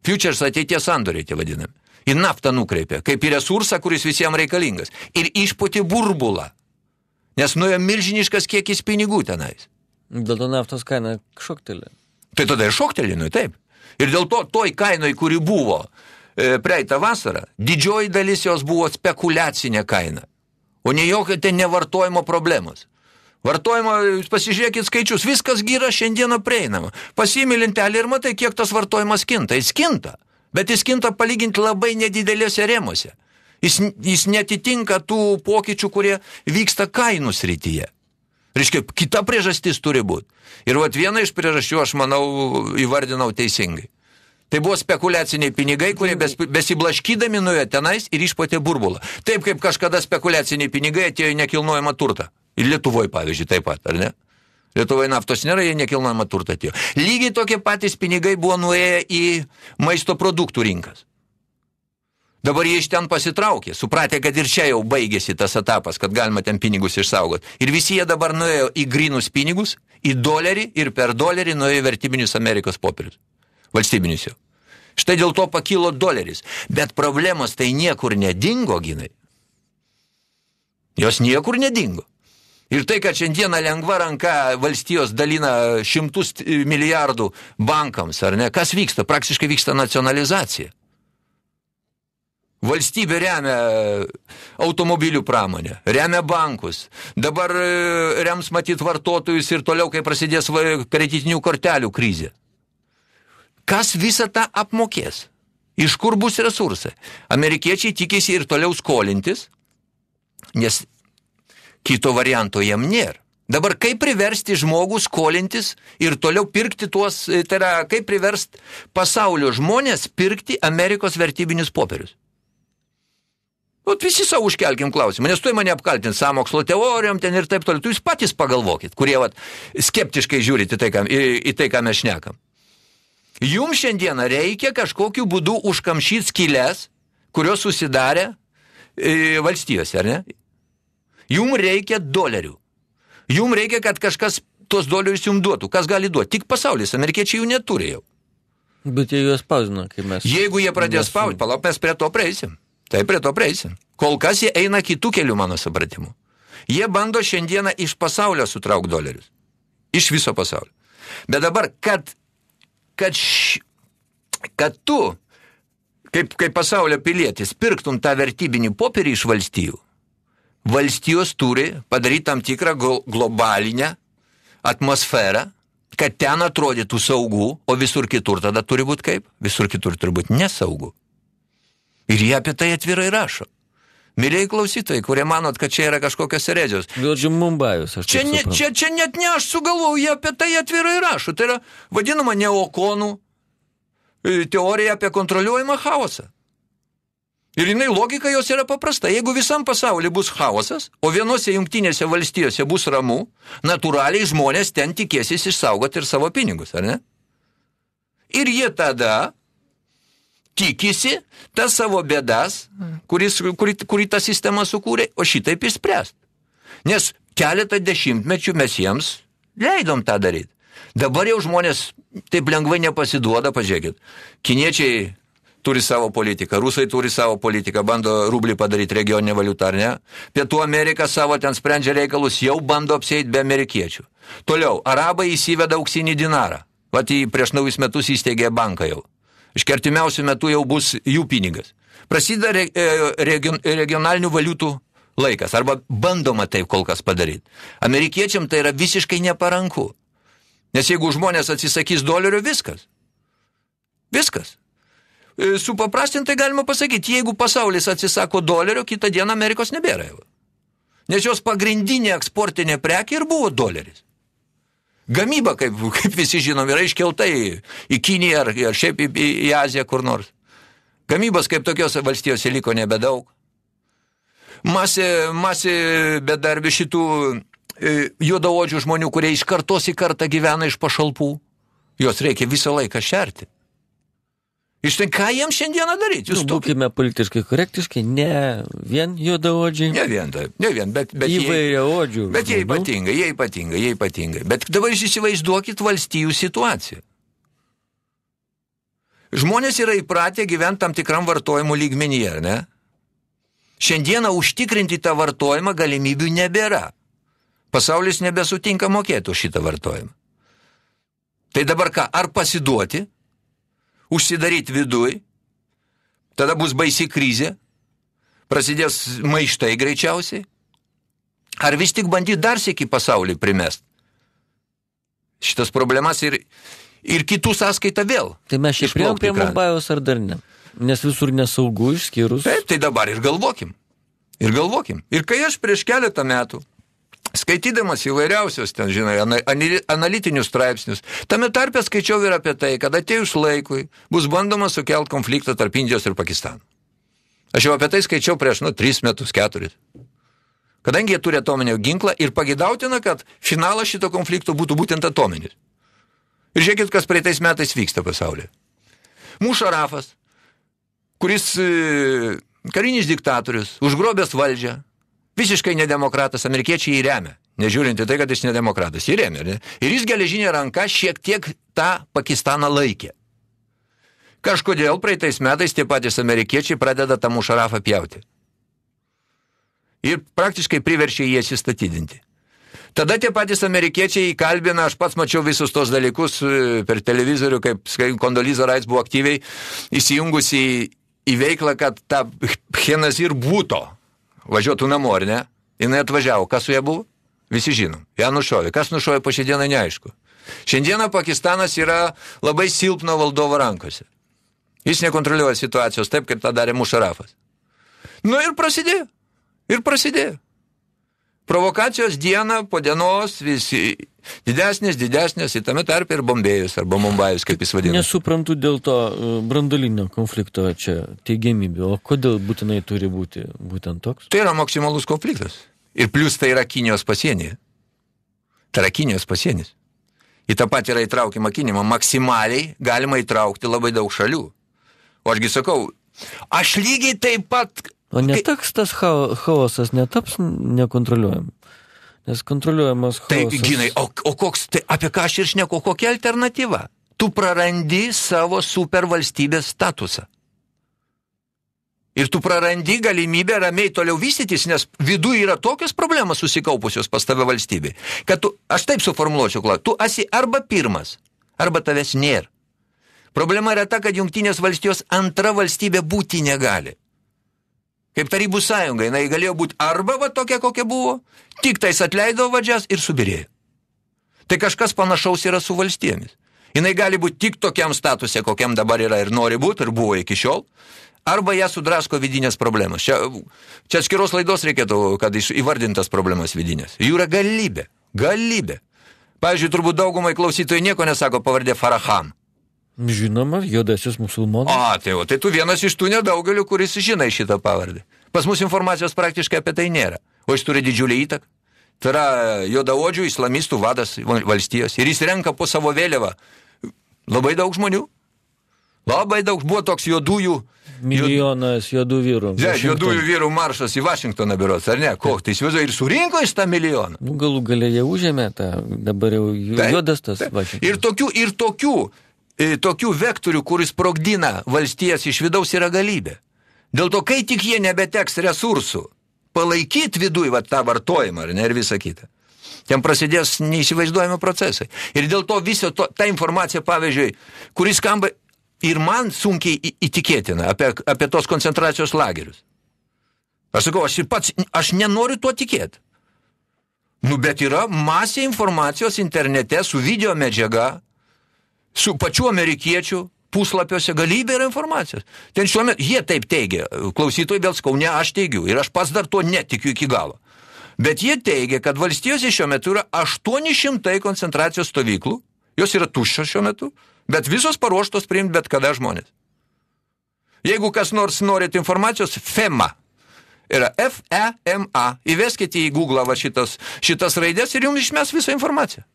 [SPEAKER 2] Futures ateities sandoriai tie vadinami į naftą nukreipė, kaip į resursą, kuris visiems reikalingas. Ir išputė burbulą, nes nuėjo milžiniškas kiekis pinigų tenais.
[SPEAKER 1] Dėl to naftos kaina šoktelė.
[SPEAKER 2] Tai tada ir šoktelė, nu taip. Ir dėl to toj kainoj, kuri buvo e, praeitą vasarą, didžioji dalis jos buvo spekulacinė kaina, o ne jokio ten nevartojimo problemos. Vartojimo, pasižiūrėkit skaičius, viskas gyra šiandieną prieinama. Pasiimi lentelį ir matai, kiek tas vartojimas kinta. Jis kinta bet jis kinta palyginti labai nedidelėse rėmose. Jis, jis netitinka tų pokyčių, kurie vyksta kainų srityje. Reiškia, kita priežastis turi būti. Ir vat vieną iš priežasčių aš manau įvardinau teisingai. Tai buvo spekuliaciniai pinigai, kurie bes, besiblaškydami nuėjo tenais ir išpatė burbulą. Taip kaip kažkada spekuliaciniai pinigai atėjo į nekilnojamą turtą. Ir Lietuvoje, pavyzdžiui, taip pat, ar ne? Lietuvoje naftos nėra, jie nekilnojama turtą atėjo. Lygiai tokie patys pinigai buvo nuėję į maisto produktų rinkas. Dabar jie iš ten pasitraukė, supratė, kad ir čia jau baigėsi tas etapas, kad galima ten pinigus išsaugoti. Ir visi jie dabar nuėjo į grinus pinigus, į dolerį ir per dolerį nuėjo į vertybinius Amerikos popierius. Valstybinius jau. Štai dėl to pakilo doleris. Bet problemos tai niekur nedingo, ginai. Jos niekur nedingo. Ir tai, kad šiandieną lengva ranka valstijos dalina šimtus milijardų bankams, ar ne, kas vyksta? Praktiškai vyksta nacionalizacija. Valstybė remia automobilių pramonę, remia bankus, dabar e, rems matyt vartotojus ir toliau, kai prasidės kreditinių kortelių krizė. Kas visą tą apmokės? Iš kur bus resursai? Amerikiečiai tikėsi ir toliau skolintis, nes Kito varianto jam nėra. Dabar kaip priversti žmogų skolintis ir toliau pirkti tuos, e, tai yra, kaip priversti pasaulio žmonės pirkti Amerikos vertybinius popierius? O visi savo užkelkim klausimą, nes tu mane apkaltint samokslo teorijom ten ir taip toliau. Tu jūs patys pagalvokit, kurie vat, skeptiškai žiūrite tai, kam, į, į tai, ką mes šnekam. Jums šiandieną reikia kažkokiu būdu užkamšyti skylės, kurios susidarė e, valstijose, ar ne? Jum reikia dolerių. Jum reikia, kad kažkas tuos dolerius jums duotų. Kas gali duoti? Tik pasaulis. Amerikiečiai jų neturi jau.
[SPEAKER 1] Bet jie juos spausino, kaip mes.
[SPEAKER 2] Jeigu jie pradės mes... spaudyti, palauk, mes prie to prieisim. Tai prie to prieisim. Kol kas jie eina kitų kelių, mano supratimu. Jie bando šiandieną iš pasaulio sutraukti dolerius. Iš viso pasaulio. Bet dabar, kad kad, š, kad tu, kaip, kaip pasaulio pilietis, pirktum tą vertybinį popierį iš valstijų, valstijos turi padaryti tam tikrą globalinę atmosferą, kad ten atrodytų saugų, o visur kitur tada turi būti kaip? Visur kitur turi būti nesaugų. Ir jie apie tai atvirai rašo. Mėlyi klausytojai, kurie manot, kad čia yra kažkokios erezijos.
[SPEAKER 1] Vėlgi Mumbajus, aš
[SPEAKER 2] čia, ne, čia, čia net ne aš sugalvoju, jie apie tai atvirai rašo. Tai yra vadinama neokonų e, teorija apie kontroliuojamą chaosą. Ir jinai logika jos yra paprasta. Jeigu visam pasaulyje bus chaosas, o vienose jungtinėse valstijose bus ramu, natūraliai žmonės ten tikėsis išsaugoti ir savo pinigus, ar ne? Ir jie tada tikisi tas savo bėdas, kuris, kurį, kurį ta sistema sukūrė, o šitaip išspręst. Nes keletą dešimtmečių mes jiems leidom tą daryti. Dabar jau žmonės taip lengvai nepasiduoda, pažiūrėkit. Kiniečiai turi savo politiką, rusai turi savo politiką, bando rublį padaryti regioninę valiutą, ar ne? Pietų Amerika savo ten sprendžia reikalus, jau bando apsėti be amerikiečių. Toliau, arabai įsiveda auksinį dinarą. Vat į prieš naujus metus įsteigė banką jau. Iš kertimiausių metų jau bus jų pinigas. Prasideda re, e, region, regionalinių valiutų laikas, arba bandoma taip kol kas padaryti. Amerikiečiam tai yra visiškai neparanku. Nes jeigu žmonės atsisakys dolerio, viskas. Viskas. E, supaprastintai galima pasakyti, jeigu pasaulis atsisako dolerio, kitą dieną Amerikos nebėra jau. Nes jos pagrindinė eksportinė prekė ir buvo doleris. Gamyba, kaip, kaip visi žinom, yra iškelta į, į Kiniją ar, ar šiaip į, į, į Aziją kur nors. Gamybos kaip tokios valstijose liko nebedaug. Masė, masė bedarbi šitų e, juodaodžių žmonių, kurie iš kartos į kartą gyvena iš pašalpų. Jos reikia visą laiką šerti. Iš tai ką jiems šiandieną daryti?
[SPEAKER 1] Jūs nu, būkime politiškai korektiškai, ne vien juodaodžiai.
[SPEAKER 2] Ne vien, taip, ne vien, bet... bet
[SPEAKER 1] Įvairiaodžių.
[SPEAKER 2] Bet jie ypatingai, jie ypatingai, jie ypatingai. Bet dabar įsivaizduokit valstijų situaciją. Žmonės yra įpratę gyventi tam tikram vartojimo lygmenyje, ne? Šiandieną užtikrinti tą vartojimą galimybių nebėra. Pasaulis nebesutinka mokėti už šitą vartojimą. Tai dabar ką, ar pasiduoti? Užsidaryti viduj, tada bus baisi krizė, prasidės maištai greičiausiai, ar vis tik bandyti dar sėki pasaulį primest. Šitas problemas ir, ir kitų sąskaita vėl.
[SPEAKER 1] Tai mes šiaip priėjom prie Mumbajaus ar dar ne? Nes visur nesaugu išskyrus.
[SPEAKER 2] Taip, tai dabar ir galvokim. Ir galvokim. Ir kai aš prieš keletą metų skaitydamas įvairiausios ten, žinai, analitinius straipsnius, tame tarpe skaičiau ir apie tai, kad atėjus laikui bus bandoma sukelti konfliktą tarp Indijos ir Pakistano. Aš jau apie tai skaičiau prieš, nu, 3 metus, 4. Kadangi jie turi atominį ginklą ir pagidautina, kad finalas šito konflikto būtų būtent atominis. Ir žiūrėkit, kas praeitais metais vyksta pasaulyje. Mušarafas, kuris e, karinis diktatorius, užgrobęs valdžią, visiškai nedemokratas, amerikiečiai jį remia. Nežiūrint į tai, kad jis nedemokratas, jį remia. Ne? Ir jis geležinė ranka šiek tiek tą Pakistaną laikė. Kažkodėl praeitais metais tie patys amerikiečiai pradeda tą mušarafą pjauti. Ir praktiškai priverčia jį atsistatydinti. Tada tie patys amerikiečiai įkalbina, aš pats mačiau visus tos dalykus e, per televizorių, kaip Kondoliza Rais buvo aktyviai įsijungusi į, į veiklą, kad ta Henazir būto važiuotų namo, ar ne? Jis atvažiavo, kas su ja buvo? Visi žinom. Ja nušovė. Kas nušovė po šią dieną, neaišku. Šiandieną Pakistanas yra labai silpno valdovo rankose. Jis nekontroliuoja situacijos taip, kaip tą darė Mušarafas. Nu ir prasidėjo. Ir prasidėjo. Provokacijos dieną po dienos visi didesnės, didesnės, į tame tarp ir Bombėjus arba Mumbajus, kaip jis vadina.
[SPEAKER 1] Nesuprantu dėl to e, brandolinio konflikto čia teigiamybė, o kodėl būtinai turi būti būtent toks?
[SPEAKER 2] Tai yra maksimalus konfliktas. Ir plus tai yra Kinijos pasienyje. Tai yra Kinijos pasienis. Į tą patį yra įtraukiama Kinimą. Maksimaliai galima įtraukti labai daug šalių. O ašgi sakau, aš lygiai taip pat
[SPEAKER 1] O netaks tas chaosas, netaps nekontroliuojam. Nes kontroliuojamas
[SPEAKER 2] chaosas. Tai, ginai, o, o koks, tai apie ką aš ir šneku, kokia alternatyva? Tu prarandi savo supervalstybės statusą. Ir tu prarandi galimybę ramiai toliau vystytis, nes viduje yra tokios problemos susikaupusios pas tave valstybė, kad tu, aš taip suformuoluočiau, tu esi arba pirmas, arba tavęs nėra. Problema yra ta, kad jungtinės valstijos antra valstybė būti negali. Kaip tarybų sąjunga, jinai galėjo būti arba va tokia, kokia buvo, tik tais atleido vadžias ir subirėjo. Tai kažkas panašaus yra su valstybėmis. Jinai gali būti tik tokiam statuse, kokiam dabar yra ir nori būti, ir buvo iki šiol, arba ją sudrasko vidinės problemas. Čia, čia atskiros laidos reikėtų, kad įvardintas problemas vidinės. Jų yra galybė, galybė. Pavyzdžiui, turbūt daugumai klausytojų nieko nesako pavardė Faraham.
[SPEAKER 1] Žinoma, juodasis musulmonas.
[SPEAKER 2] A, tai, o, tai tu vienas iš tų nedaugelių, kuris žinai šitą pavardę. Pas mus informacijos praktiškai apie tai nėra. O jis turi didžiulį įtaką. Tai yra juodaodžių islamistų vadas valstijos. Ir jis renka po savo vėliavą labai daug žmonių. Labai daug buvo toks juodųjų.
[SPEAKER 1] Milijonas juodų vyrų.
[SPEAKER 2] Ne, juodųjų vyrų maršas į Vašingtoną biuros, ar ne? Koks, tai įsivaizduoju, ir surinko iš tą milijoną.
[SPEAKER 1] Nu, galų galę jie užėmė tą, dabar jau juodas tas Vašingtonas.
[SPEAKER 2] Ir tokių, ir tokių, tokių vektorių, kuris sprogdina valstijas iš vidaus yra galybė. Dėl to, kai tik jie nebeteks resursų, palaikyti vidui va, tą vartojimą, ar ne, ir visą kitą. Ten prasidės neįsivaizduojami procesai. Ir dėl to viso to, ta informacija, pavyzdžiui, kuris skamba ir man sunkiai įtikėtina apie, apie tos koncentracijos lagerius. Aš sakau, aš pats, aš nenoriu tuo tikėti. Nu, bet yra masė informacijos internete su video medžiaga, su pačiu amerikiečių puslapiuose galybė yra informacijos. Ten šiuo metu, jie taip teigia, klausytojai vėl skau, ne aš teigiu ir aš pats dar to netikiu iki galo. Bet jie teigia, kad valstijose šiuo metu yra 800 koncentracijos stovyklų, jos yra tuščios šiuo metu, bet visos paruoštos priimti bet kada žmonės. Jeigu kas nors norit informacijos, FEMA. Yra F-E-M-A. Įveskite į Google va šitas, šitas raidės ir jums išmes visą informaciją.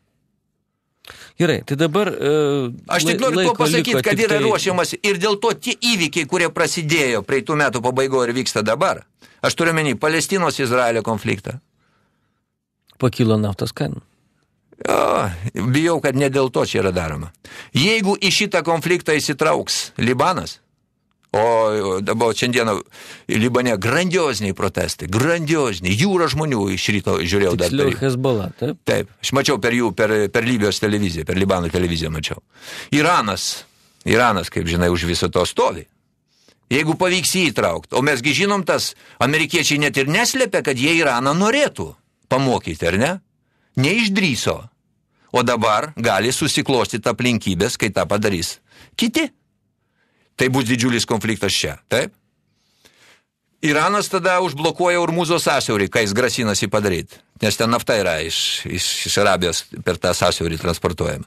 [SPEAKER 1] Gerai, tai dabar... Uh,
[SPEAKER 2] Aš tik noriu tuo pasakyti, kad yra tai... ruošiamas ir dėl to tie įvykiai, kurie prasidėjo praeitų metų pabaigoje ir vyksta dabar. Aš turiu menį Palestinos-Izraelio konfliktą.
[SPEAKER 1] Pakilo naftos kainų.
[SPEAKER 2] Jo, bijau, kad ne dėl to čia yra daroma. Jeigu į šitą konfliktą įsitrauks Libanas, O dabar šiandieną Libane grandioziniai protestai, grandioziniai, jūra žmonių iš ryto žiūrėjau dar.
[SPEAKER 1] Per... Hezbollah, taip?
[SPEAKER 2] Taip, aš mačiau per jų, per, per Libijos televiziją, per Libano televiziją mačiau. Iranas, Iranas, kaip žinai, už viso to stovi. Jeigu pavyks jį įtraukti, o mesgi žinom tas, amerikiečiai net ir neslėpia, kad jie Iraną norėtų pamokyti, ar ne? Neišdryso. O dabar gali susiklostyti aplinkybės, kai tą padarys. Kiti tai bus didžiulis konfliktas čia, taip? Iranas tada užblokuoja Urmūzo sąsiaurį, kai jis grasinasi padaryti, nes ten nafta yra iš, iš, iš Arabijos per tą sąsiaurį transportuojama.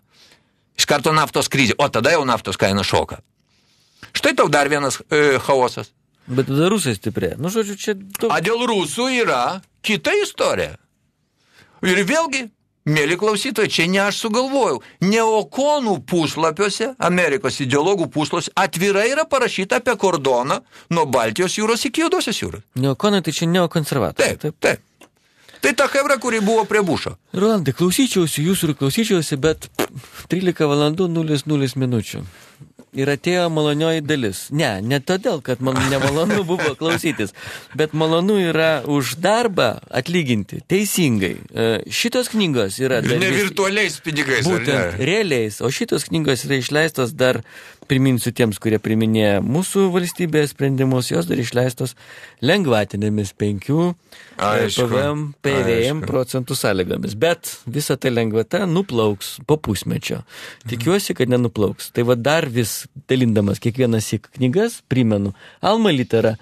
[SPEAKER 2] Iš karto naftos krizė, o tada jau naftos kaina šoka. Štai tau dar vienas e, chaosas.
[SPEAKER 1] Bet tada rusai stiprėja. Nu, žodžiu, čia... Daug...
[SPEAKER 2] A dėl rusų yra kita istorija. Ir vėlgi, Mėly klausytojai, čia ne aš sugalvojau. Neokonų puslapiuose, Amerikos ideologų puslapiuose, atvirai yra parašyta apie kordoną nuo Baltijos jūros iki Judosios jūros.
[SPEAKER 1] Neokonai tai čia neokonservatoriai.
[SPEAKER 2] Taip, taip. taip. Tai ta hebra, kuri buvo prie bušo.
[SPEAKER 1] Rolandai, klausyčiausi jūsų ir klausyčiausi, bet 13 valandų 00 minučių ir atėjo malonioji dalis. Ne, ne todėl, kad man nemalonu buvo klausytis, bet malonu yra už darbą atlyginti teisingai. E, šitos knygos yra...
[SPEAKER 2] Ir ne virtualiais pinigais.
[SPEAKER 1] Būtent realiais, o šitos knygos yra išleistos dar priminsiu tiems, kurie priminėja mūsų valstybės sprendimus, jos dar išleistos lengvatinėmis 5 e, aišku, PVM, PVM aišku. procentų sąlygomis. Bet visa ta lengvata nuplauks po pusmečio. Tikiuosi, kad nenuplauks. Tai va dar vis dalindamas kiekvienas į knygas, primenu, Alma litera,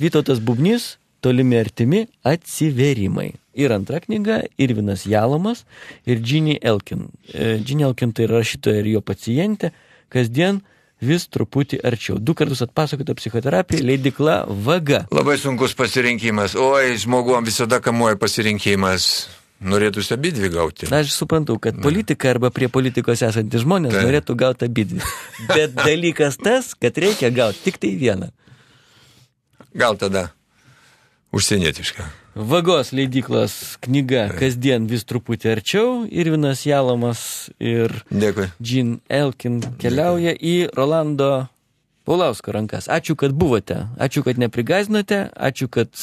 [SPEAKER 1] Vytautas Bubnys, tolimi artimi atsiverimai. Ir antra knyga - Irvinas Jalomas ir Ginny Elkin. E, Elkin tai rašytoja ir jo pacientė, kasdien vis truputį arčiau. Du kartus atpasakota psichoterapija, leidikla vaga.
[SPEAKER 2] Labai sunkus pasirinkimas. Oi, žmogom visada kamuoja pasirinkimas. Norėtųsi abi dvi gauti.
[SPEAKER 1] Na, aš suprantu, kad politika arba prie politikos esantys žmonės tai. norėtų gauti abi dvi. <laughs> Bet dalykas tas, kad reikia gauti tik tai vieną.
[SPEAKER 2] Gal tada užsienietišką.
[SPEAKER 1] Vagos leidyklos knyga kasdien vis truputį arčiau. Irvinas Jalomas ir
[SPEAKER 2] Dėkui.
[SPEAKER 1] Jean Elkin keliauja Dėkui. į Rolando Paulausko rankas. Ačiū, kad buvote. Ačiū, kad neprigazinote. Ačiū, kad